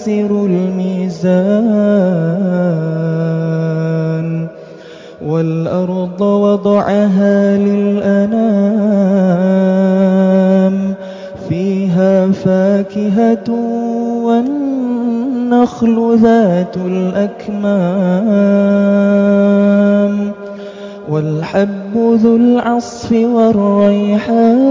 تخسروا الميزان والأرض وضعها للأنام فيها فاكهة والنخل ذات الأكمام والحب ذو العصف والريحان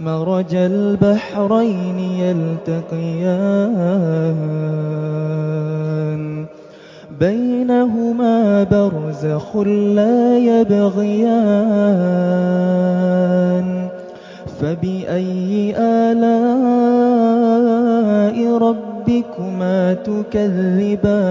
مرج البحرين يلتقيان بينهما برزخ لا يبغيان فبأي آلاء ربكما تكذبان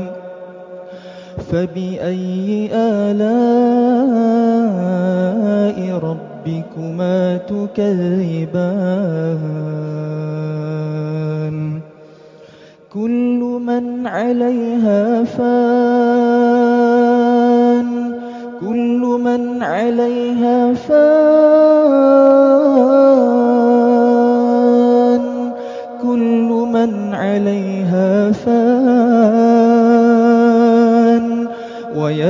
فبأي آلاء ربكما تكذبان؟ كل من عليها فان كل من عليها فان كل من عليها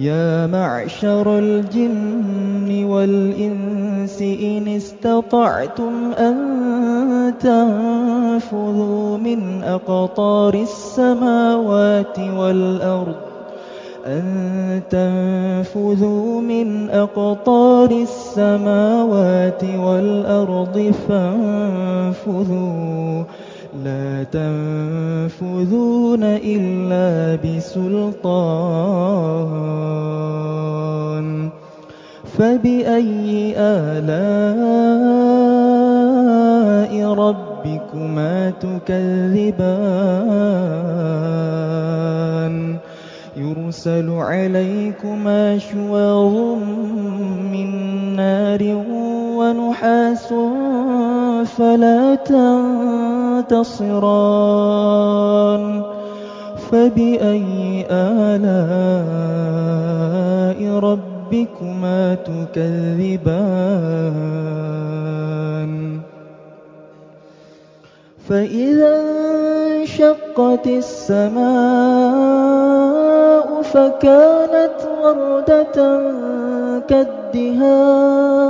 يَا مَعْشَرَ الْجِنِّ وَالْإِنسِ إِنِ اسْتَطَعْتُمْ أَن تَنفُذُوا مِنْ أَقْطَارِ السَّمَاوَاتِ وَالْأَرْضِ أَن تَنفُذُوا مِنْ أَقْطَارِ السَّمَاوَاتِ وَالْأَرْضِ فَانفُذُوا. لَا تَنفُذُونَ إِلَّا بِسُلْطَانٍ. فَبِأَيِّ آلَاءِ رَبِّكُمَا تُكَذِّبَانِ؟ يُرْسَلُ عَلَيْكُمَا شُوَاظٌ مِّن نَّارٍ وَنُحَاسٌ فَلَا تَنتَصِرَانِ فَبِأَيِّ آلَاءِ رَبِّكُمَا تُكَذِّبَانِ فَإِذَا انشَقَّتِ السَّمَاءُ فَكَانَتْ وَرْدَةً كَالدِّهَانِ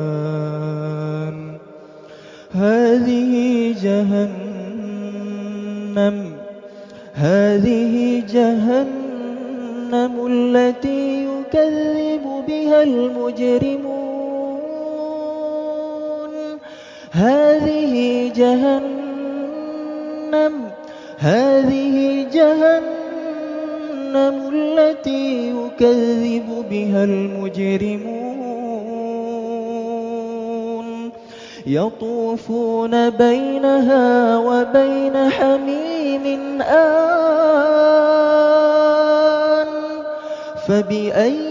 الْمُجْرِمُونَ. هَٰذِهِ جَهَنَّمُ الَّتِي يُكَذِّبُ بِهَا الْمُجْرِمُونَ. يَطُوفُونَ بَيْنَهَا وَبَيْنَ حَمِيمٍ آنٍ. فَبِأَيِّ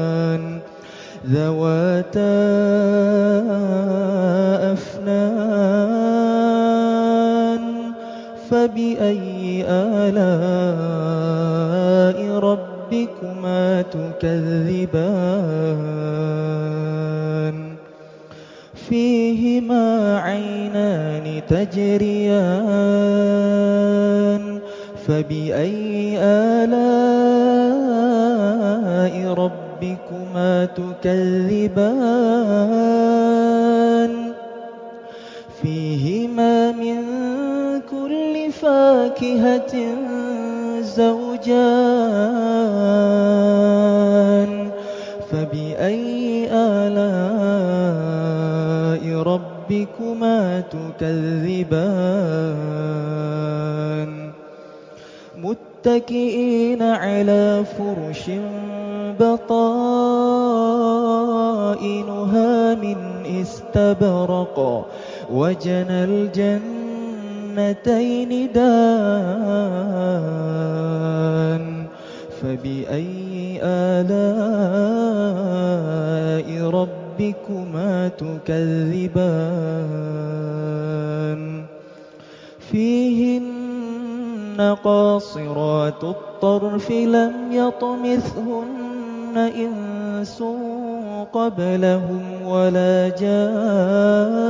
ذَوَاتَا أَفْنَانٍ فَبِأَيِّ تُكَذِّبَانِ فِيهِمَا مِن كُلِّ فَاكِهَةٍ زَوْجَانِ. فَبِأَيِّ آلَاءِ رَبِّكُمَا تُكَذِّبَانِ؟ مُتَّكِئِينَ عَلَىٰ فُرُشٍ بَطَائِنُهَا إِسْتَبْرَقٍ وَجَنَى الْجَنَّتَيْنِ دَانٍ فَبِأَيِّ آلَاءِ رَبِّكُمَا تُكَذِّبَانِ؟ فِيهِنَّ قَاصِرَاتُ الطَّرْفِ لَمْ يَطْمِثْهُنَّ إِنسٌ قَبْلَهُمْ وَلَا جَانٌّ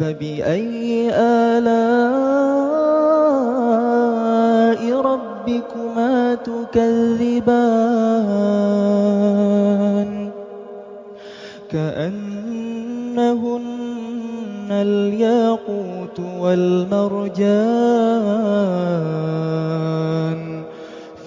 فَبِأَيِّ آلَاءِ رَبِّكُمَا تُكَذِّبَانِ كَأَنَّهُنَّ الْيَاقُوتُ وَالْمَرْجَانُ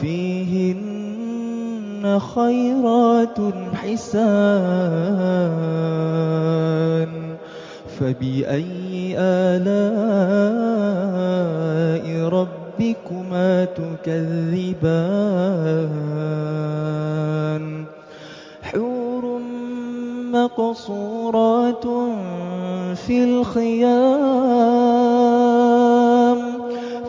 فِيهِنَّ خَيْرَاتٌ حِسَانٌ. فَبِأَيِّ آلَاءِ رَبِّكُمَا تُكَذِّبَانِ؟ حُورٌ مَّقْصُورَاتٌ فِي الْخِيَامِ.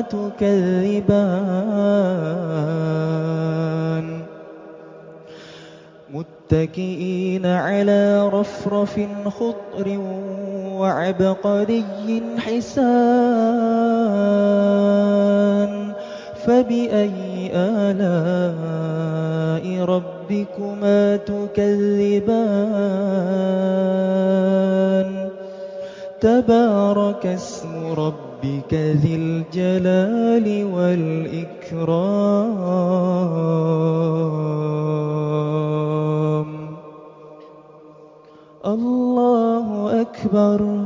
تُكَذِّبَانِ مُتَّكِئِينَ عَلَىٰ رَفْرَفٍ خُضْرٍ وَعَبْقَرِيٍّ حِسَانٍ فَبِأَيِّ آلَاءِ رَبِّكُمَا تُكَذِّبَانِ تَبَارَكَ اسْمُ رَبِّكَ ذِي الْجَلَالِ وَالْإِكْرَامِ. اللَّهُ أَكْبَرُ.